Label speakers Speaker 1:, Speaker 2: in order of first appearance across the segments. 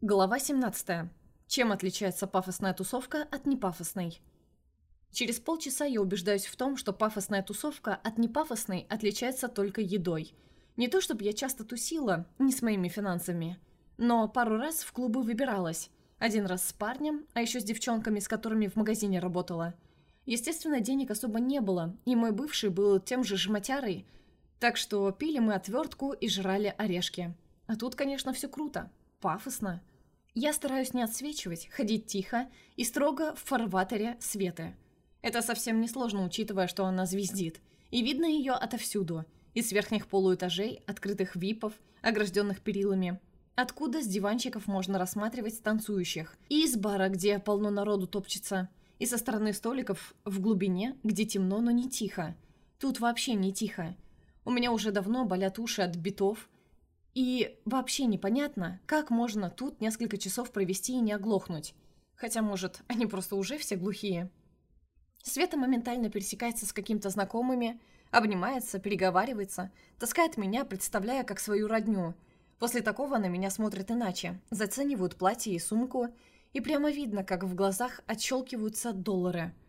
Speaker 1: Глава 17. Чем отличается пафосная тусовка от непафосной? Через полчаса я убеждаюсь в том, что пафосная тусовка от непафосной отличается только едой. Не то чтобы я часто тусила, не с моими финансами, но пару раз в клубы выбиралась. Один раз с парнем, а еще с девчонками, с которыми в магазине работала. Естественно, денег особо не было, и мой бывший был тем же жмотярой, так что пили мы отвертку и жрали орешки. А тут, конечно, все круто, пафосно. Я стараюсь не отсвечивать, ходить тихо и строго в фарватере Светы. Это совсем не сложно, учитывая, что она звездит. И видно ее отовсюду. Из верхних полуэтажей, открытых випов, огражденных перилами. Откуда с диванчиков можно рассматривать танцующих. И из бара, где полно народу топчется. И со стороны столиков в глубине, где темно, но не тихо. Тут вообще не тихо. У меня уже давно болят уши от битов, и вообще непонятно, как можно тут несколько часов провести и не оглохнуть. Хотя, может, они просто уже все глухие. Света моментально пересекается с какими-то знакомыми, обнимается, переговаривается, таскает меня, представляя как свою родню. После такого на меня смотрят иначе, заценивают платье и сумку, и прямо видно, как в глазах отщелкиваются доллары –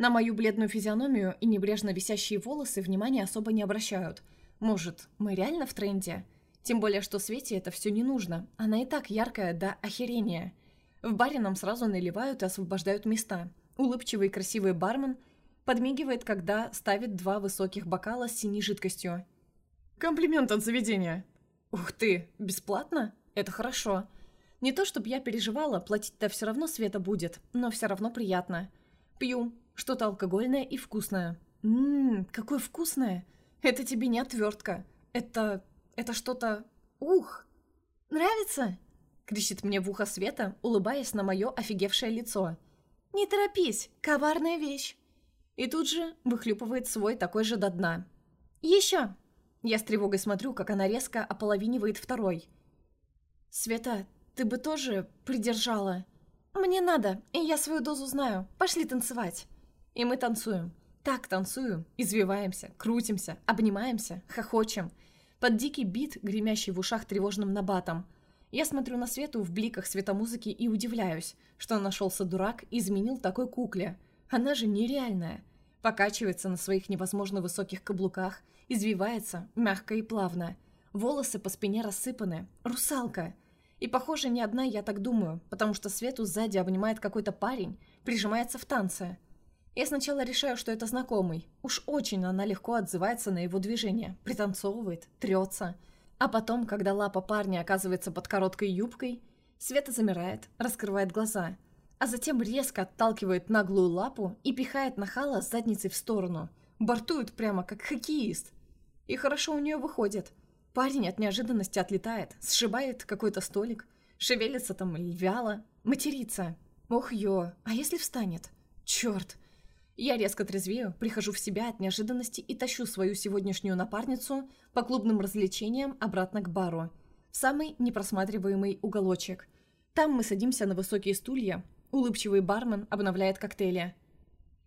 Speaker 1: на мою бледную физиономию и небрежно висящие волосы внимания особо не обращают. Может, мы реально в тренде? Тем более, что Свете это все не нужно. Она и так яркая до охерения. В баре нам сразу наливают и освобождают места. Улыбчивый и красивый бармен подмигивает, когда ставит два высоких бокала с синей жидкостью. «Комплимент от заведения!» «Ух ты, бесплатно? Это хорошо!» Не то чтобы я переживала, платить-то все равно Света будет, но все равно приятно. Пью, что-то алкогольное и вкусное. Ммм, какое вкусное! Это тебе не отвертка. Это... это что-то... Ух! Нравится? Кричит мне в ухо Света, улыбаясь на мое офигевшее лицо. «Не торопись, коварная вещь!» И тут же выхлюпывает свой такой же до дна. «Еще!» Я с тревогой смотрю, как она резко ополовинивает второй. «Света, ты бы тоже придержала?» «Мне надо, и я свою дозу знаю. Пошли танцевать!» И мы танцуем. Так танцуем, извиваемся, крутимся, обнимаемся, хохочем. Под дикий бит, гремящий в ушах тревожным набатом. Я смотрю на Свету в бликах светомузыки и удивляюсь, что нашелся дурак и изменил такой кукле. Она же нереальная. Покачивается на своих невозможно высоких каблуках, извивается, мягко и плавно. Волосы по спине рассыпаны. Русалка. И, похоже, не одна я так думаю, потому что Свету сзади обнимает какой-то парень, прижимается в танце. Я сначала решаю, что это знакомый. Уж очень она легко отзывается на его движение, пританцовывает, трется. А потом, когда лапа парня оказывается под короткой юбкой, Света замирает, раскрывает глаза, а затем резко отталкивает наглую лапу и пихает нахала с задницей в сторону. Бортует прямо как хоккеист. И хорошо у нее выходит. Парень от неожиданности отлетает, сшибает какой-то столик, шевелится там вяло, матерится. Ох ё, а если встанет? Черт! Я резко трезвею, прихожу в себя от неожиданности и тащу свою сегодняшнюю напарницу по клубным развлечениям обратно к бару. В самый непросматриваемый уголочек. Там мы садимся на высокие стулья, улыбчивый бармен обновляет коктейли.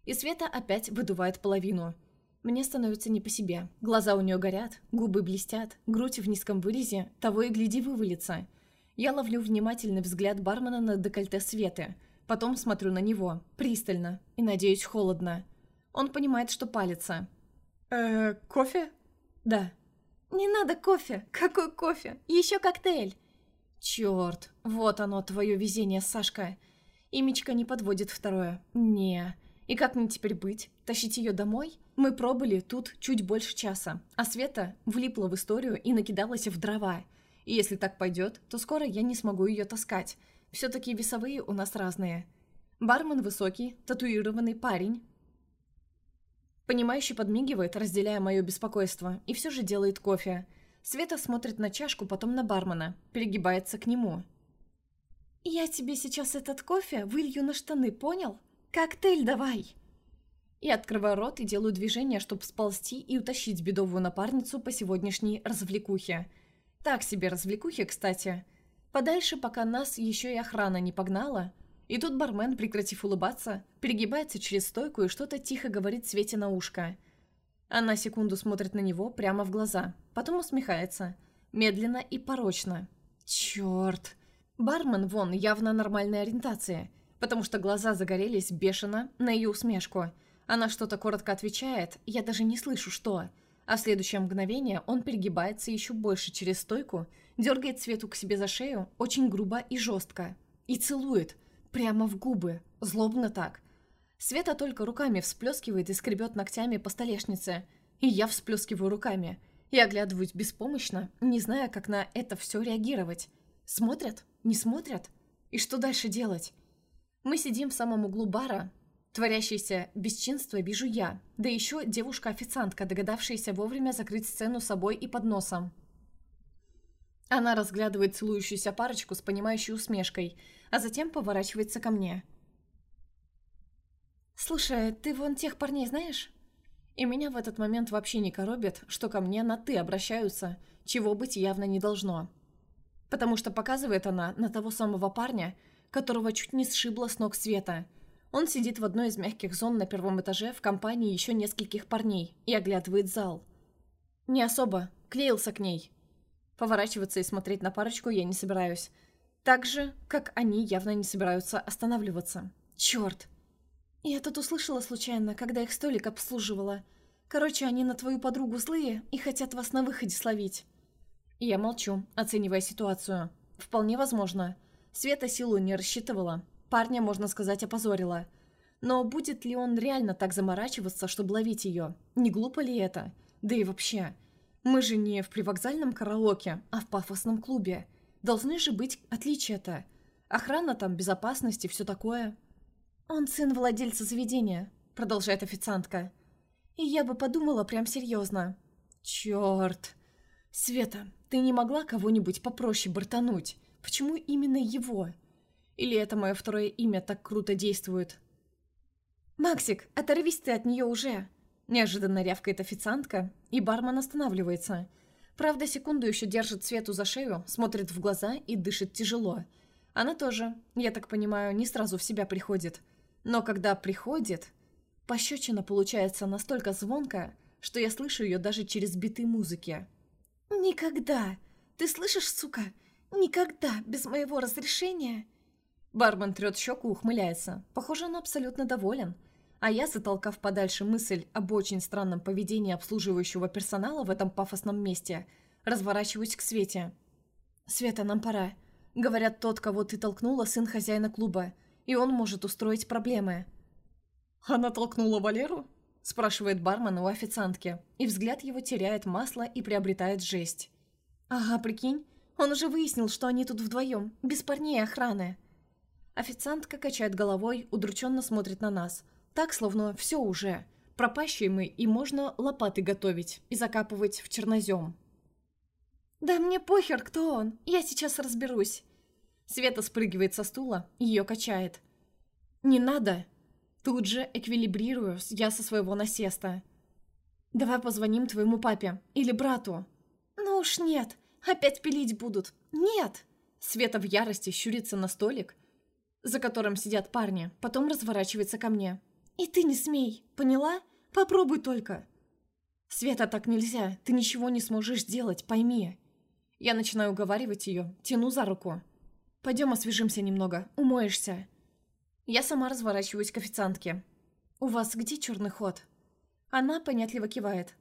Speaker 1: И Света опять выдувает половину. Мне становится не по себе. Глаза у нее горят, губы блестят, грудь в низком вырезе, того и гляди вывалится. Я ловлю внимательный взгляд бармена на декольте Светы – Потом смотрю на него, пристально, и надеюсь, холодно. Он понимает, что палится. «Э, кофе?» «Да». «Не надо кофе! Какой кофе? Еще коктейль!» «Черт, вот оно, твое везение, Сашка!» Имечка не подводит второе. «Не. И как мне теперь быть? Тащить ее домой?» Мы пробыли тут чуть больше часа, а Света влипла в историю и накидалась в дрова. И если так пойдет, то скоро я не смогу ее таскать. Все-таки весовые у нас разные. Бармен высокий, татуированный парень. Понимающий подмигивает, разделяя мое беспокойство, и все же делает кофе. Света смотрит на чашку, потом на бармена, перегибается к нему. «Я тебе сейчас этот кофе вылью на штаны, понял? Коктейль давай!» Я открываю рот и делаю движение, чтобы сползти и утащить бедовую напарницу по сегодняшней развлекухе. Так себе развлекухе, кстати. Подальше, пока нас еще и охрана не погнала. И тут бармен, прекратив улыбаться, перегибается через стойку и что-то тихо говорит Свете на ушко. Она секунду смотрит на него прямо в глаза, потом усмехается. Медленно и порочно. Черт! Бармен вон явно нормальной ориентации, потому что глаза загорелись бешено на ее усмешку. Она что-то коротко отвечает, я даже не слышу, что. А в следующее мгновение он перегибается еще больше через стойку, дергает Свету к себе за шею очень грубо и жестко. И целует. Прямо в губы. Злобно так. Света только руками всплескивает и скребет ногтями по столешнице. И я всплескиваю руками. И оглядываюсь беспомощно, не зная, как на это все реагировать. Смотрят? Не смотрят? И что дальше делать? Мы сидим в самом углу бара. Творящееся бесчинство вижу я, да еще девушка-официантка, догадавшаяся вовремя закрыть сцену собой и под носом. Она разглядывает целующуюся парочку с понимающей усмешкой, а затем поворачивается ко мне. «Слушай, ты вон тех парней знаешь?» И меня в этот момент вообще не коробит, что ко мне на «ты» обращаются, чего быть явно не должно. Потому что показывает она на того самого парня, которого чуть не сшибла с ног света. Он сидит в одной из мягких зон на первом этаже в компании еще нескольких парней и оглядывает зал. Не особо, клеился к ней. Поворачиваться и смотреть на парочку я не собираюсь. Так же, как они явно не собираются останавливаться. Черт! Я тут услышала случайно, когда их столик обслуживала. Короче, они на твою подругу злые и хотят вас на выходе словить. Я молчу, оценивая ситуацию. Вполне возможно. Света силу не рассчитывала. Парня, можно сказать, опозорила. Но будет ли он реально так заморачиваться, чтобы ловить ее? Не глупо ли это? Да и вообще. Мы же не в привокзальном караоке, а в пафосном клубе. Должны же быть отличия-то. Охрана там, безопасность и все такое. «Он сын владельца заведения», — продолжает официантка. «И я бы подумала прям серьезно». «Черт! Света, ты не могла кого-нибудь попроще бортануть? Почему именно его? Или это мое второе имя так круто действует?» «Максик, оторвись ты от нее уже!» Неожиданно рявкает официантка, и бармен останавливается. Правда, секунду еще держит Свету за шею, смотрит в глаза и дышит тяжело. Она тоже, я так понимаю, не сразу в себя приходит. Но когда приходит, пощечина получается настолько звонкая, что я слышу ее даже через биты музыки. «Никогда! Ты слышишь, сука? Никогда без моего разрешения!» Бармен трет щеку, ухмыляется. Похоже, он абсолютно доволен. А я, затолкав подальше мысль об очень странном поведении обслуживающего персонала в этом пафосном месте, разворачиваюсь к Свете. «Света, нам пора. Говорят, тот, кого ты толкнула, сын хозяина клуба и он может устроить проблемы». «Она толкнула Валеру?» – спрашивает бармен у официантки, и взгляд его теряет масло и приобретает жесть. «Ага, прикинь, он уже выяснил, что они тут вдвоем, без парней и охраны». Официантка качает головой, удрученно смотрит на нас. Так, словно все уже. Пропащие мы, и можно лопаты готовить и закапывать в чернозем. «Да мне похер, кто он. Я сейчас разберусь. Света спрыгивает со стула, ее качает. «Не надо!» Тут же эквилибрирую я со своего насеста. «Давай позвоним твоему папе или брату». «Ну уж нет, опять пилить будут. Нет!» Света в ярости щурится на столик, за которым сидят парни, потом разворачивается ко мне. «И ты не смей, поняла? Попробуй только!» «Света, так нельзя, ты ничего не сможешь сделать, пойми!» Я начинаю уговаривать ее, тяну за руку. Пойдем освежимся немного, умоешься». Я сама разворачиваюсь к официантке. «У вас где черный ход?» Она понятливо кивает.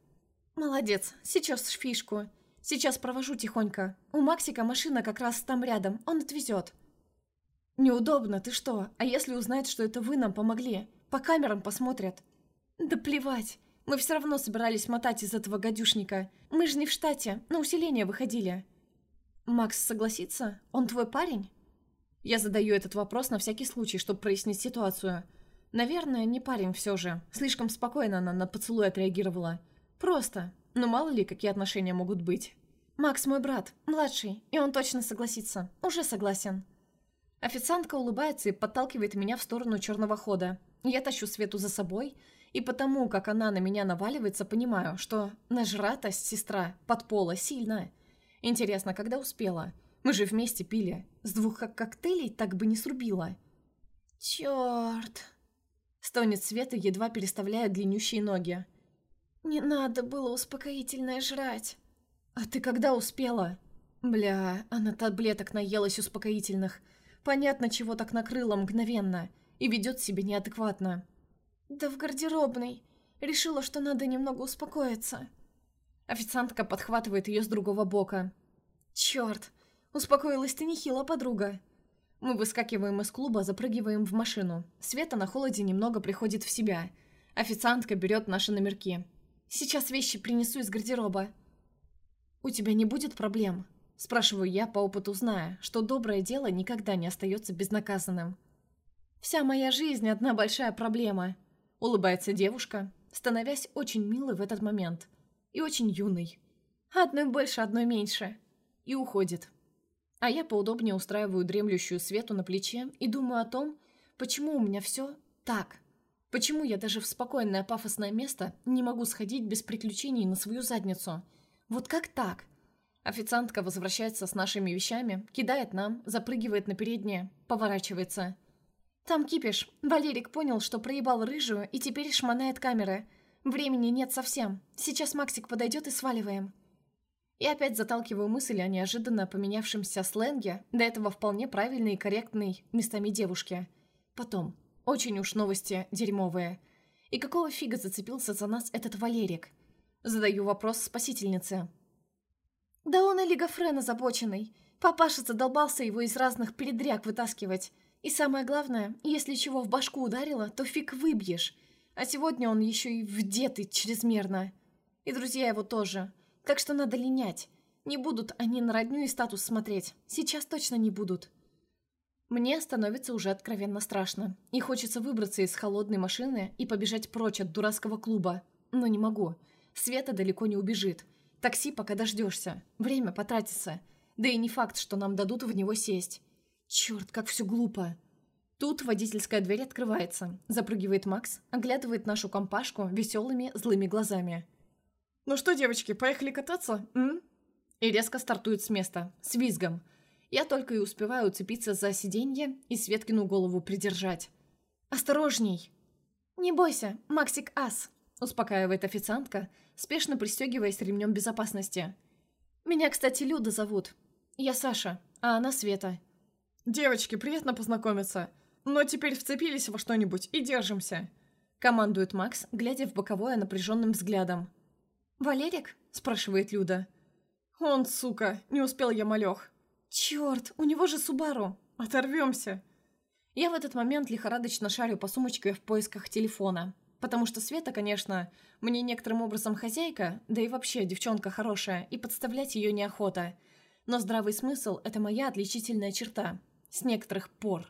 Speaker 1: «Молодец, сейчас фишку. Сейчас провожу тихонько. У Максика машина как раз там рядом, он отвезет». «Неудобно, ты что? А если узнает, что это вы нам помогли? По камерам посмотрят». «Да плевать. Мы все равно собирались мотать из этого гадюшника. Мы же не в штате, на усиление выходили». «Макс согласится? Он твой парень?» Я задаю этот вопрос на всякий случай, чтобы прояснить ситуацию. Наверное, не парень все же. Слишком спокойно она на поцелуй отреагировала. Просто. Но мало ли, какие отношения могут быть. «Макс мой брат, младший, и он точно согласится. Уже согласен». Официантка улыбается и подталкивает меня в сторону черного хода. Я тащу Свету за собой, и потому, как она на меня наваливается, понимаю, что нажратость сестра под пола сильная. Интересно, когда успела? Мы же вместе пили. С двух как коктейлей так бы не срубила. Чёрт! Стонет Света, едва переставляя длиннющие ноги. Не надо было успокоительное жрать. А ты когда успела? Бля, она таблеток наелась успокоительных. Понятно, чего так накрыло мгновенно. И ведет себя неадекватно. Да в гардеробной. Решила, что надо немного успокоиться. Официантка подхватывает ее с другого бока. Черт, успокоилась ты нехило, подруга. Мы выскакиваем из клуба, запрыгиваем в машину. Света на холоде немного приходит в себя. Официантка берет наши номерки. Сейчас вещи принесу из гардероба. «У тебя не будет проблем?» Спрашиваю я, по опыту зная, что доброе дело никогда не остается безнаказанным. «Вся моя жизнь – одна большая проблема», – улыбается девушка, становясь очень милой в этот момент. И очень юной. Одной больше, одной меньше. И уходит. А я поудобнее устраиваю дремлющую свету на плече и думаю о том, почему у меня все так. Почему я даже в спокойное пафосное место не могу сходить без приключений на свою задницу. Вот как так? Официантка возвращается с нашими вещами, кидает нам, запрыгивает на переднее, поворачивается. «Там кипиш. Валерик понял, что проебал рыжую и теперь шмонает камеры. Времени нет совсем. Сейчас Максик подойдет и сваливаем». И опять заталкиваю мысль о неожиданно поменявшемся сленге, до этого вполне правильной и корректной местами девушки. Потом. Очень уж новости дерьмовые. И какого фига зацепился за нас этот Валерик? Задаю вопрос спасительнице. Да он олигофрен озабоченный. Папаша задолбался его из разных передряг вытаскивать. И самое главное, если чего в башку ударило, то фиг выбьешь. А сегодня он еще и вдетый чрезмерно. И друзья его тоже. Так что надо линять. Не будут они на родню и статус смотреть. Сейчас точно не будут. Мне становится уже откровенно страшно. И хочется выбраться из холодной машины и побежать прочь от дурацкого клуба. Но не могу. Света далеко не убежит. Такси пока дождешься. Время потратится. Да и не факт, что нам дадут в него сесть. Черт, как все глупо. Тут водительская дверь открывается. Запрыгивает Макс, оглядывает нашу компашку веселыми злыми глазами. «Ну что, девочки, поехали кататься, м?» И резко стартует с места, с визгом. Я только и успеваю уцепиться за сиденье и Светкину голову придержать. «Осторожней!» «Не бойся, Максик ас!» успокаивает официантка, спешно пристегиваясь ремнем безопасности. «Меня, кстати, Люда зовут. Я Саша, а она Света».
Speaker 2: «Девочки, приятно познакомиться. Но теперь вцепились во что-нибудь и держимся», —
Speaker 1: командует Макс, глядя в боковое напряженным взглядом. «Валерик?» — спрашивает Люда.
Speaker 2: «Он, сука, не успел я малёх».
Speaker 1: «Чёрт, у него же Субару!»
Speaker 2: «Оторвёмся!»
Speaker 1: Я в этот момент лихорадочно шарю по сумочке в поисках телефона. Потому что Света, конечно, мне некоторым образом хозяйка, да и вообще девчонка хорошая, и подставлять ее неохота. Но здравый смысл – это моя отличительная черта. С некоторых пор.